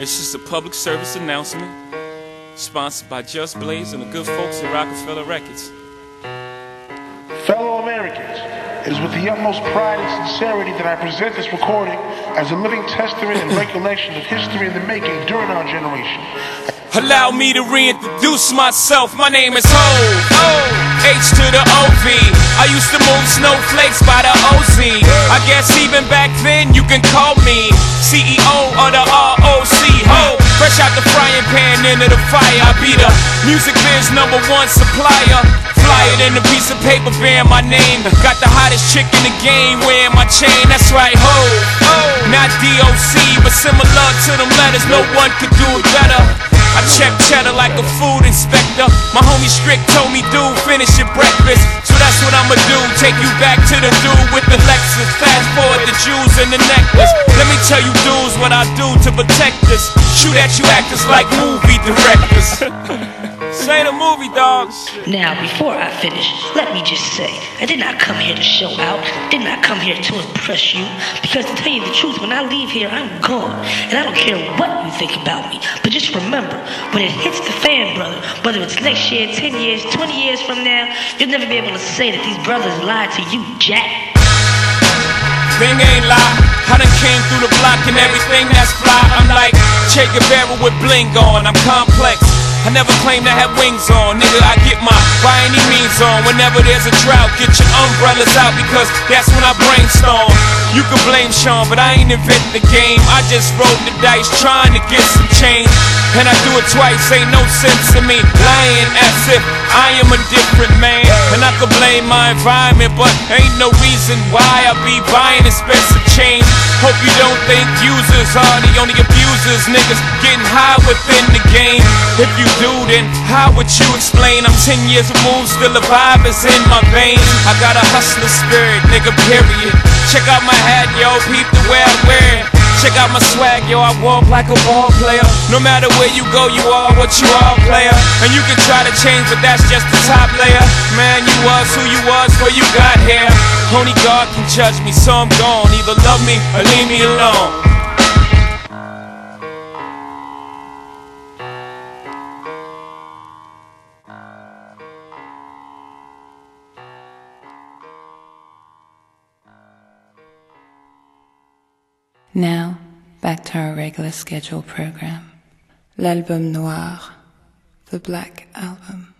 It's just a public service announcement sponsored by Just Blaze and the good folks at Roc-A-Fella Records. Fellow Americans, it is with the utmost pride and sincerity that I present this recording as a living testament and recollection of history in the making during our generation. Allow me to reintroduce myself. My name is Hov. H to the OV. I used to move snowflakes by the OZ. I guess even back then you can call me frying pan into the fire. I be the music biz number one supplier. Fly it in a piece of paper bearing my name. Got the hottest chick in the game wearing my chain. That's right, Hov. Not DOC, but similar to them letters. No one could do it better. I check cheddar like a food inspector. My homie Strict told me, dude, finish your breakfast. So that's what I'ma do. Take you back to the dude with the Lexus. Fast forward the jewels and the necklace. Let me tell you, dudes, what I do to protect us. Shoot at you actors like movie directors. Say the movie, dogs. Now, before I finish, let me just say, I did not come here to show out, did not come here to impress you, because to tell you the truth, when I leave here, I'm gone, and I don't care what you think about me. But just remember, when it hits the fan, brother, whether it's next year, 10 years, 20 years from now, you'll never be able to say that these brothers lied to you, Jack. Thing ain't lie. I done came through the block and everything that's fly. I'm like Che Guevara with bling on. I'm complex. I never claim to have wings on, nigga. I get my by any means on. Whenever there's a drought, get your umbrellas out because that's when I brainstorm. You can blame Shawn, but I ain't inventing the game. I just rolled the dice trying to get some change. And I do it twice, ain't no sense in me lying as if I am a blame my environment, but ain't no reason why I be buying expensive change. Hope you don't think users are the only abusers. Niggas getting high within the game. If you do, then how would you explain? I'm 10 years removed, still the vibe is in my veins. I got a hustler spirit, nigga, period. Check out my hat, yo, peep the way I. Check out my swag, yo, I walk like a ball player. No matter where you go, you are what you are, player. And you can try to change, but that's just the top layer. Man, you was who you was before you got here. Only God can judge me, so I'm gone. Either love me or leave me alone. Now, back to our regular schedule program. L'album noir, the Black Album.